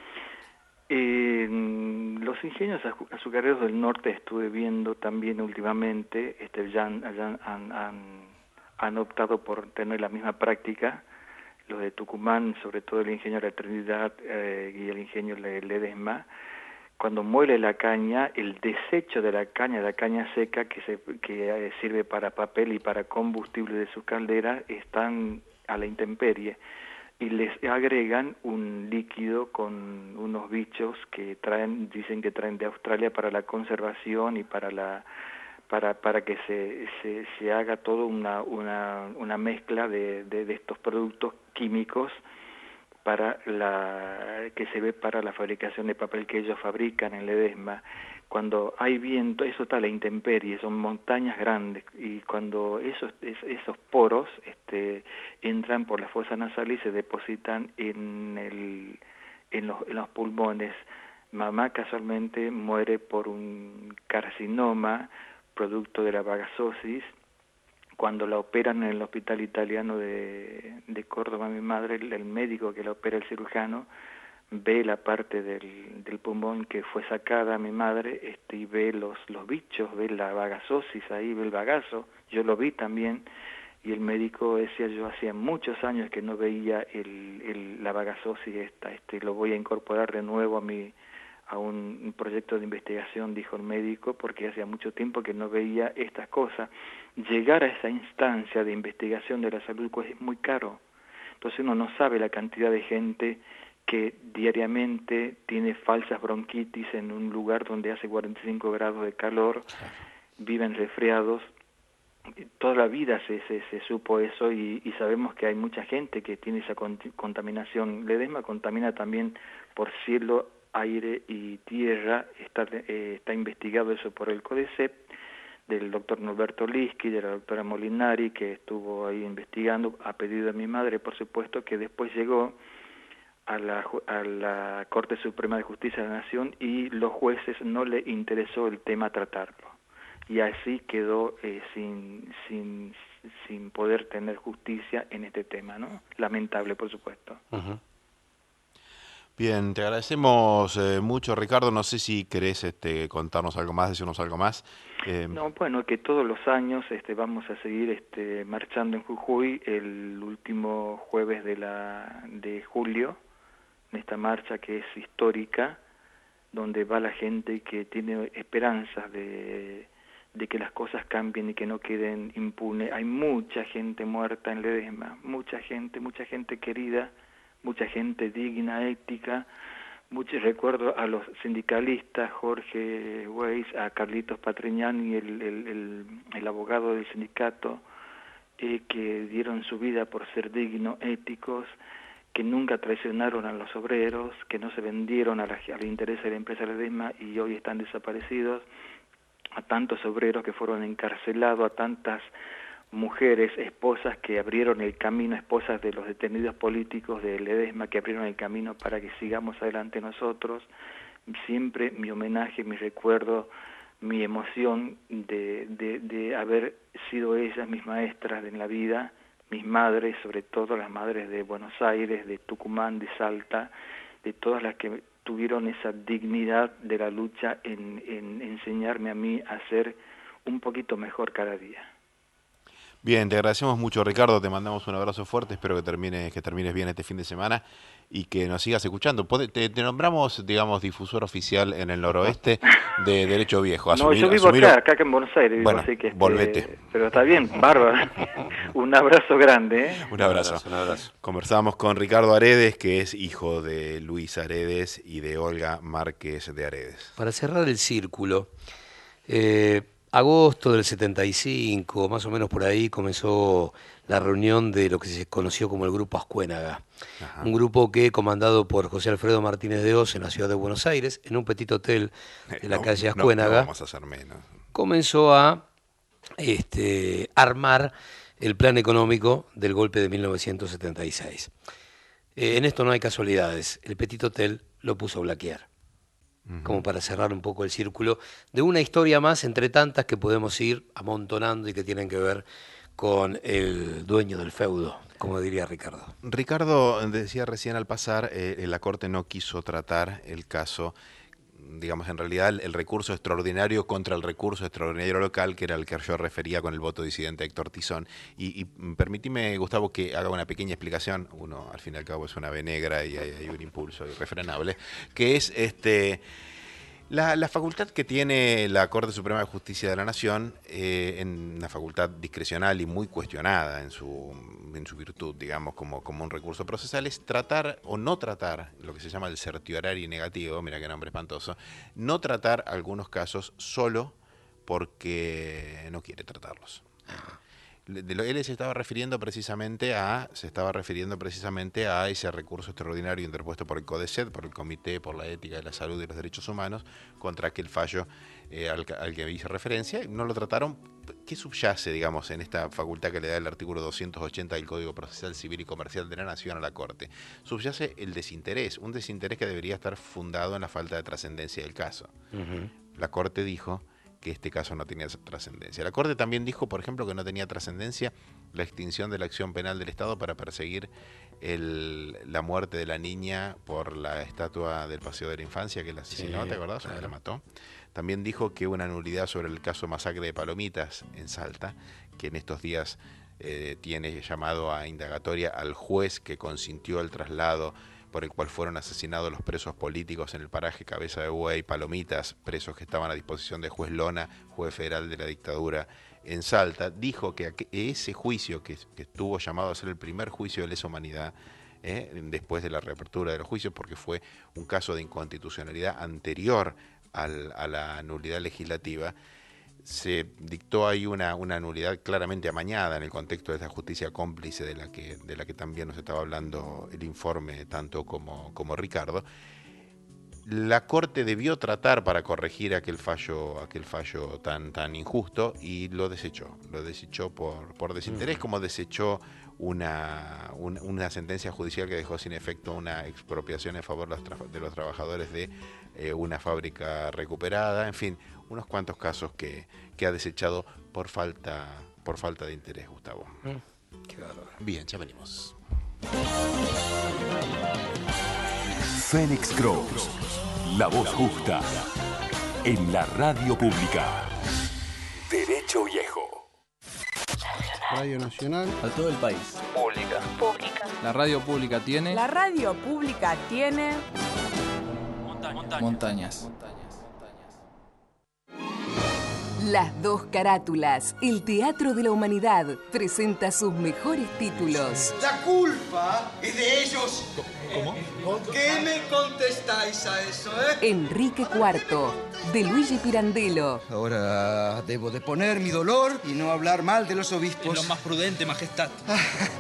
los ingenios azucareros del norte estuve viendo también últimamente, este, ya han, optado por tener la misma práctica, los de Tucumán, sobre todo el ingenio de la Trinidad eh, y el ingenio de Ledesma, cuando muele la caña, el desecho de la caña, la caña seca que, se, que eh, sirve para papel y para combustible de sus calderas, están a la intemperie y les agregan un líquido con unos bichos que traen, dicen que traen de Australia para la conservación y para la para, para que se, se, se haga todo una, una, una mezcla de, de, de estos productos químicos para la que se ve para la fabricación de papel que ellos fabrican en Ledesma. Cuando hay viento, eso está la intemperie, son montañas grandes y cuando esos esos poros este, entran por la fosa nasal y se depositan en el en los, en los pulmones. Mamá casualmente muere por un carcinoma producto de la vagasosis cuando la operan en el hospital italiano de, Córdoba, mi madre, el, médico que la opera, el cirujano, ve la parte del, del pulmón que fue sacada a mi madre este, y ve los, los bichos, ve la vagasosis ahí, ve el bagazo, yo lo vi también, y el médico decía, yo hacía muchos años que no veía el, el, la vagasosis esta, este, lo voy a incorporar de nuevo a mi, a un proyecto de investigación, dijo el médico, porque hacía mucho tiempo que no veía estas cosas. Llegar a esa instancia de investigación de la salud pues, es muy caro. Entonces uno no sabe la cantidad de gente que diariamente tiene falsas bronquitis en un lugar donde hace 45 grados de calor, viven resfriados. Toda la vida se, se, se supo eso y, y, sabemos que hay mucha gente que tiene esa contaminación. Ledesma contamina también por cielo aire y tierra, está, eh, está investigado eso por el CODECEP, del doctor Norberto Liski, de la doctora Molinari, que estuvo ahí investigando, a pedido de mi madre, por supuesto, que después llegó a la, a la Corte Suprema de Justicia de la Nación y los jueces no le interesó el tema tratarlo. Y así quedó eh, sin, sin, sin poder tener justicia en este tema, ¿no? Lamentable, por supuesto. Bien, te agradecemos eh, mucho, Ricardo. No sé si querés este, contarnos algo más, decirnos algo más. Eh... No, bueno, que todos los años este, vamos a seguir este, marchando en Jujuy el último jueves de, la, de julio, en esta marcha que es histórica, donde va la gente que tiene esperanzas de, de que las cosas cambien y que no queden impunes. Hay mucha gente muerta en Ledesma, mucha gente, mucha gente querida mucha gente digna, ética, mucho recuerdo a los sindicalistas, Jorge Weiss, a Carlitos Patriñani, el, el, el, el abogado del sindicato, eh, que dieron su vida por ser dignos, éticos, que nunca traicionaron a los obreros, que no se vendieron a la, al interés de la empresa Ledesma y hoy están desaparecidos, a tantos obreros que fueron encarcelados, a tantas mujeres, esposas que abrieron el camino, esposas de los detenidos políticos de Ledesma que abrieron el camino para que sigamos adelante nosotros. Siempre mi homenaje, mi recuerdo, mi emoción de, de, de haber sido ellas mis maestras en la vida, mis madres, sobre todo las madres de Buenos Aires, de Tucumán, de Salta, de todas las que tuvieron esa dignidad de la lucha en, en enseñarme a mí a ser un poquito mejor cada día. Bien, te agradecemos mucho Ricardo, te mandamos un abrazo fuerte, espero que termines, que termines bien este fin de semana y que nos sigas escuchando. Te, te nombramos, digamos, difusor oficial en el noroeste de Derecho Viejo. Asumir, no, yo vivo acá, acá en Buenos Aires, bueno, así que este, volvete. Pero está bien, bárbaro. un abrazo grande. ¿eh? Un abrazo. Un abrazo. Conversamos con Ricardo Aredes, que es hijo de Luis Aredes y de Olga Márquez de Aredes. Para cerrar el círculo, eh, agosto del 75, más o menos por ahí, comenzó la reunión de lo que se conoció como el Grupo Ascuénaga. Ajá. Un grupo que, comandado por José Alfredo Martínez de Oz en la ciudad de Buenos Aires, en un petit hotel de la No, calle no, Ascuénaga, no vamos a hacer menos. comenzó a este, armar el plan económico del golpe de 1976. Eh, en esto no hay casualidades. El Petit Hotel lo puso a blaquear como para cerrar un poco el círculo de una historia más entre tantas que podemos ir amontonando y que tienen que ver con el dueño del feudo, como diría Ricardo. Ricardo decía recién al pasar, eh, la Corte no quiso tratar el caso, digamos, en realidad el, recurso extraordinario contra el recurso extraordinario local, que era el que yo refería con el voto disidente de Héctor Tizón. Y, y Gustavo, que haga una pequeña explicación, uno al fin y al cabo es una ave negra y hay, hay un impulso irrefrenable, que es este... La, facultad que tiene la Corte Suprema de Justicia de la Nación, eh, en una facultad discrecional y muy cuestionada en su, en su virtud, digamos, como, como un recurso procesal, es tratar o no tratar lo que se llama el certiorari negativo, mira qué nombre espantoso, no tratar algunos casos solo porque no quiere tratarlos. De lo, él se estaba refiriendo precisamente a se estaba refiriendo precisamente a ese recurso extraordinario interpuesto por el CODECET, por el Comité por la Ética de la Salud y los Derechos Humanos, contra aquel fallo eh, al, al, que hice referencia. No lo trataron. ¿Qué subyace, digamos, en esta facultad que le da el artículo 280 del Código Procesal Civil y Comercial de la Nación a la Corte? Subyace el desinterés, un desinterés que debería estar fundado en la falta de trascendencia del caso. Uh -huh. La Corte dijo que este caso no tenía trascendencia. La Corte también dijo, por ejemplo, que no tenía trascendencia la extinción de la acción penal del Estado para perseguir el, la muerte de la niña por la estatua del Paseo de la Infancia que la asesinó, sí, ¿te acordás? Claro. la mató. También dijo que una nulidad sobre el caso masacre de Palomitas en Salta, que en estos días eh, tiene llamado a indagatoria al juez que consintió el traslado por el cual fueron asesinados los presos políticos en el paraje Cabeza de Buey, Palomitas, presos que estaban a disposición de juez Lona, juez federal de la dictadura en Salta, dijo que ese juicio, que, estuvo llamado a ser el primer juicio de lesa humanidad, eh, después de la reapertura de los juicios, porque fue un caso de inconstitucionalidad anterior a la nulidad legislativa, se dictó ahí una, una nulidad claramente amañada en el contexto de esta justicia cómplice de la que, de la que también nos estaba hablando el informe tanto como, como Ricardo. La Corte debió tratar para corregir aquel fallo, aquel fallo tan, tan injusto y lo desechó. Lo desechó por, por desinterés, como desechó una, una, una, sentencia judicial que dejó sin efecto una expropiación en favor de los, de los trabajadores de eh, una fábrica recuperada, en fin, unos cuantos casos que, que ha desechado por falta, por falta de interés, Gustavo. Mm, qué. Bien, ya venimos. Fénix Cross, la voz justa, en la radio pública. Derecho Viejo. Radio Nacional. A todo el país. Pública. Pública. La radio pública tiene. La radio pública tiene. Montañas. Montañas. Las dos carátulas, el Teatro de la Humanidad, presenta sus mejores títulos. La culpa es de ellos. ¿Cómo? ¿Qué me contestáis a eso, eh? Enrique IV, de Luigi Pirandello. Ahora debo de poner mi dolor y no hablar mal de los obispos. Es lo más prudente, majestad.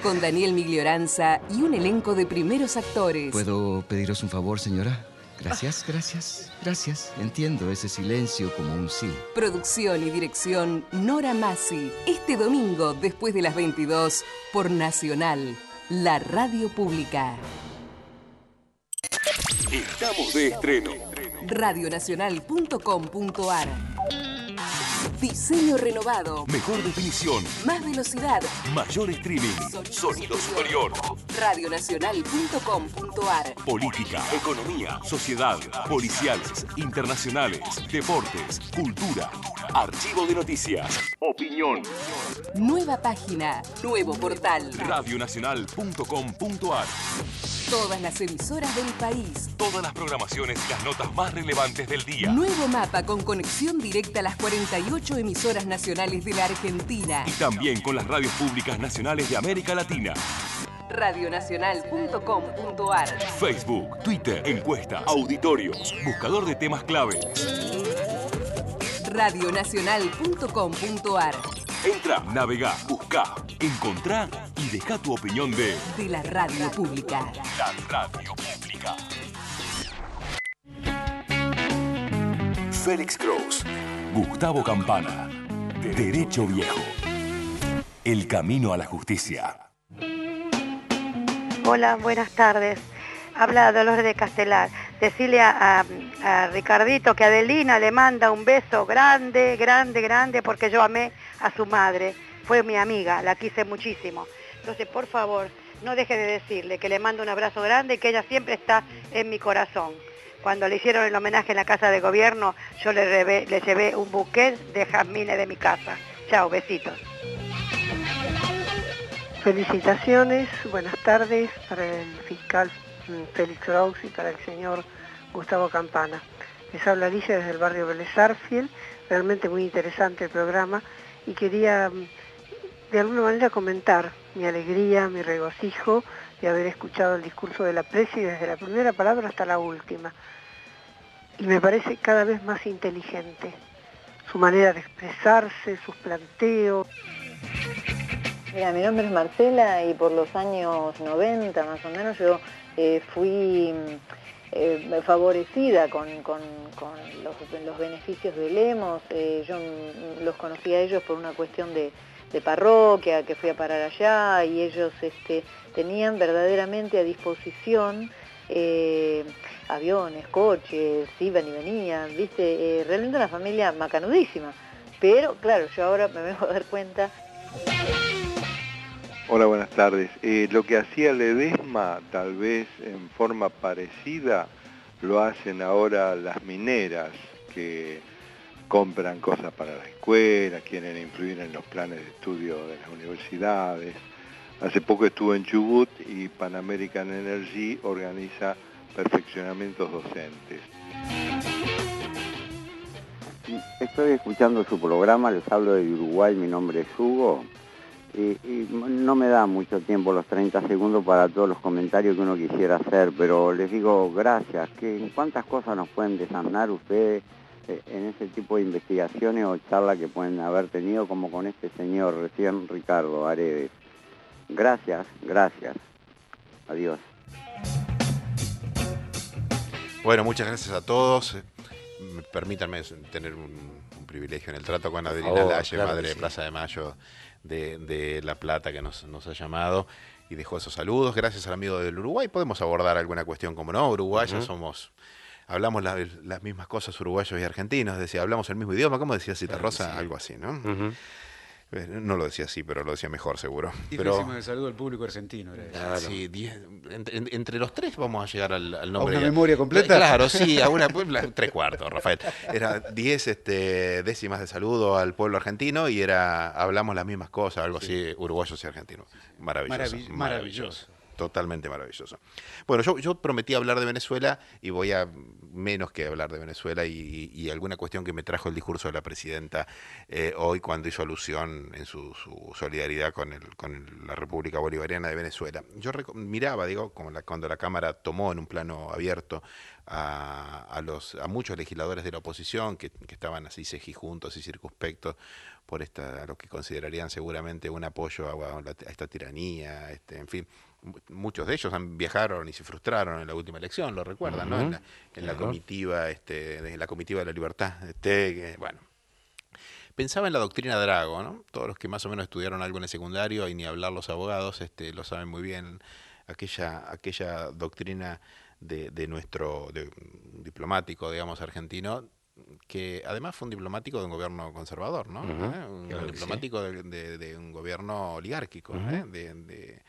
Con Daniel Miglioranza y un elenco de primeros actores. ¿Puedo pediros un favor, señora? Gracias, gracias, gracias. Entiendo ese silencio como un sí. Producción y dirección Nora Massi. Este domingo, después de las 22, por Nacional, la radio pública. Estamos de estreno. Radionacional.com.ar Diseño renovado. Mejor definición. Más velocidad. Mayor streaming. Sonido, Sonido superior. Radionacional.com.ar Política, economía, sociedad, policiales, internacionales, deportes, cultura, archivo de noticias, opinión. Nueva página, nuevo portal. Radionacional.com.ar Todas las emisoras del país. Todas las programaciones y las notas más relevantes del día. Nuevo mapa con conexión directa a las 48 emisoras nacionales de la Argentina. Y también con las radios públicas nacionales de América Latina. Radionacional.com.ar Facebook, Twitter, encuesta, auditorios, buscador de temas claves. Radionacional.com.ar Entra, navega, busca, encontrá y deja tu opinión de... De la radio pública. La radio pública. Félix Cross, Gustavo Campana, Derecho Viejo. El camino a la justicia. Hola, buenas tardes. Habla Dolores de Castelar. Decirle a, a, Ricardito que Adelina le manda un beso grande, grande, grande, porque yo amé a su madre. Fue mi amiga, la quise muchísimo. Entonces, por favor, no deje de decirle que le mando un abrazo grande y que ella siempre está en mi corazón. Cuando le hicieron el homenaje en la casa de gobierno, yo le, rebe, le llevé un buquet de jazmines de mi casa. Chao, besitos. Felicitaciones, buenas tardes para el fiscal Félix Raux y para el señor Gustavo Campana. Les habla Alicia desde el barrio Vélez Arfiel, realmente muy interesante el programa y quería de alguna manera comentar mi alegría, mi regocijo de haber escuchado el discurso de la presi desde la primera palabra hasta la última. Y me parece cada vez más inteligente. su manera de expresarse, sus planteos. Mira, mi nombre es Marcela y por los años 90 más o menos yo eh, fui eh, favorecida con, los, beneficios de Lemos. Eh, yo los conocí a ellos por una cuestión de, parroquia, que fui a parar allá y ellos este, tenían verdaderamente a disposición aviones, coches, iban y venían, viste, realmente una familia macanudísima. Pero claro, yo ahora me vengo a dar cuenta Hola, buenas tardes. Eh, lo que hacía Ledesma, tal vez en forma parecida, lo hacen ahora las mineras, que compran cosas para la escuela, quieren influir en los planes de estudio de las universidades. Hace poco estuve en Chubut y Pan American Energy organiza perfeccionamientos docentes. Estoy escuchando su programa, les hablo de Uruguay, mi nombre es Hugo y, no me da mucho tiempo los 30 segundos para todos los comentarios que uno quisiera hacer, pero les digo gracias. ¿Qué, ¿Cuántas cosas nos pueden desandar ustedes eh, en ese tipo de investigaciones o charlas que pueden haber tenido como con este señor recién Ricardo Aredes? Gracias, gracias. Adiós. Bueno, muchas gracias a todos. Permítanme tener un, privilegio en el trato con Adelina Lalle, madre de Plaza de Mayo de, La Plata que nos, ha llamado y dejó esos saludos. Gracias al amigo del Uruguay podemos abordar alguna cuestión como no, uruguayos somos hablamos las mismas cosas uruguayos y argentinos, decía, hablamos el mismo idioma, ¿cómo decía Cita Rosa? Algo así, ¿no? Eh, no lo decía así, pero lo decía mejor, seguro. Y pero el saludo al público argentino. Sí, entre, los tres vamos a llegar al, nombre. ¿A una memoria completa? Claro, sí, a una, tres cuartos, Rafael. Era diez este, décimas de saludo al pueblo argentino y era hablamos las mismas cosas, algo así, uruguayos y argentinos. Maravilloso. maravilloso totalmente maravilloso. Bueno, yo, yo, prometí hablar de Venezuela y voy a menos que hablar de Venezuela y, alguna cuestión que me trajo el discurso de la presidenta eh, hoy cuando hizo alusión en su, solidaridad con, el, con la República Bolivariana de Venezuela. Yo miraba, digo, como la, cuando la Cámara tomó en un plano abierto a, muchos legisladores de la oposición que, estaban así juntos y circunspectos por esta, lo que considerarían seguramente un apoyo a, a esta tiranía, este, en fin muchos de ellos han viajaron y se frustraron en la última elección, lo recuerdan, ¿no? En la, comitiva, este, de la comitiva de la libertad, este, bueno. Pensaba en la doctrina Drago, ¿no? Todos los que más o menos estudiaron algo en el secundario y ni hablar los abogados, este, lo saben muy bien. Aquella, aquella doctrina de, de nuestro diplomático, digamos, argentino, que además fue un diplomático de un gobierno conservador, ¿no? ¿Eh? Un diplomático de, un gobierno oligárquico, ¿eh? de,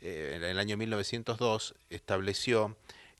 eh, en el año 1902 estableció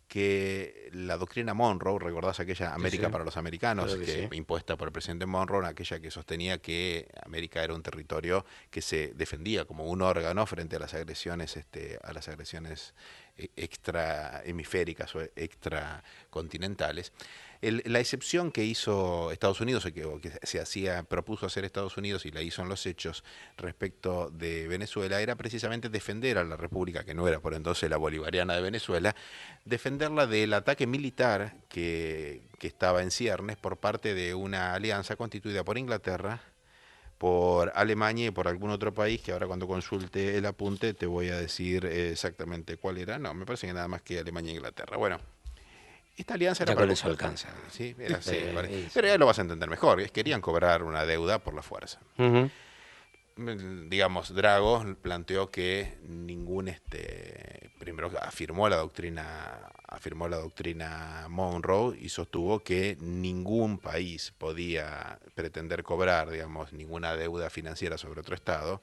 que la doctrina Monroe, recordás aquella América para los americanos, que, impuesta por el presidente Monroe, aquella que sostenía que América era un territorio que se defendía como un órgano frente a las agresiones, este, a las agresiones eh, extra hemisféricas o extracontinentales la excepción que hizo Estados Unidos, o que, se hacía, propuso hacer Estados Unidos y la hizo en los hechos respecto de Venezuela, era precisamente defender a la República, que no era por entonces la bolivariana de Venezuela, defenderla del ataque militar que, que estaba en ciernes por parte de una alianza constituida por Inglaterra, por Alemania y por algún otro país, que ahora cuando consulte el apunte te voy a decir exactamente cuál era. No, me parece que nada más que Alemania e Inglaterra. Bueno, esta alianza era para eso alcanza. ¿sí? Pero ya lo vas a entender mejor. Querían cobrar una deuda por la fuerza. Digamos, Drago planteó que ningún este primero afirmó la doctrina afirmó la doctrina Monroe y sostuvo que ningún país podía pretender cobrar, digamos, ninguna deuda financiera sobre otro estado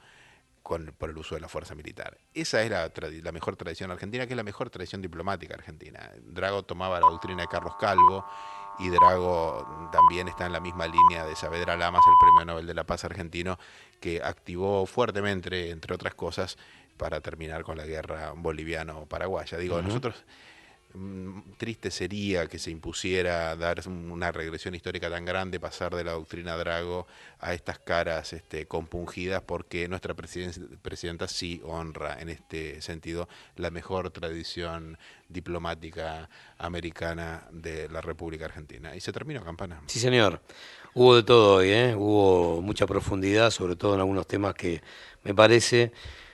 por el uso de la fuerza militar. Esa es la, la, mejor tradición argentina, que es la mejor tradición diplomática argentina. Drago tomaba la doctrina de Carlos Calvo y Drago también está en la misma línea de Saavedra Lamas, el Premio Nobel de la Paz argentino, que activó fuertemente, entre otras cosas, para terminar con la guerra boliviano-paraguaya. Digo, nosotros triste sería que se impusiera dar una regresión histórica tan grande, pasar de la doctrina Drago a estas caras este, compungidas, porque nuestra presidenta sí honra en este sentido la mejor tradición diplomática americana de la República Argentina. Y se terminó, Campana. Sí, señor. Hubo de todo hoy, ¿eh? hubo mucha profundidad, sobre todo en algunos temas que me parece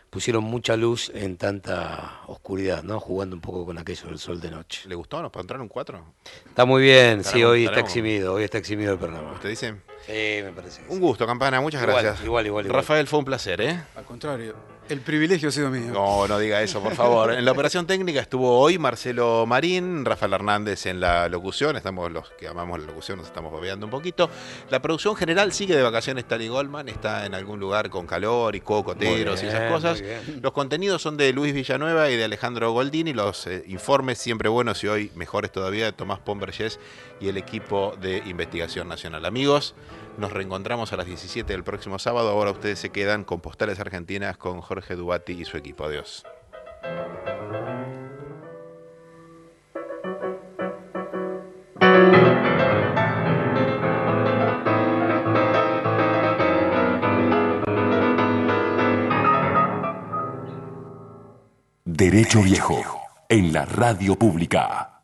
pusieron mucha luz en tanta oscuridad, ¿no? Jugando un poco con aquello del sol de noche. ¿Le gustó? ¿Nos puede entrar un 4? Está muy bien, sí, hoy está eximido, hoy está eximido el programa. ¿Usted dice? Sí, me parece. un gusto, Campana, muchas gracias. Igual, igual, igual. Rafael, fue un placer, ¿eh? Al contrario. El privilegio ha sido mío. No, no diga eso, por favor. En la operación técnica estuvo hoy Marcelo Marín, Rafael Hernández en la locución. Estamos los que amamos la locución, nos estamos bobeando un poquito. La producción general sigue de vacaciones Tali Goldman, está en algún lugar con calor y cocoteros y esas cosas. Los contenidos son de Luis Villanueva y de Alejandro Goldini. Los eh, informes siempre buenos y hoy mejores todavía de Tomás Pomberges y el equipo de investigación nacional. Amigos, nos reencontramos a las 17 del próximo sábado. Ahora ustedes se quedan con Postales Argentinas con Jorge Dubati y su equipo. Adiós. Derecho Viejo, en la radio pública.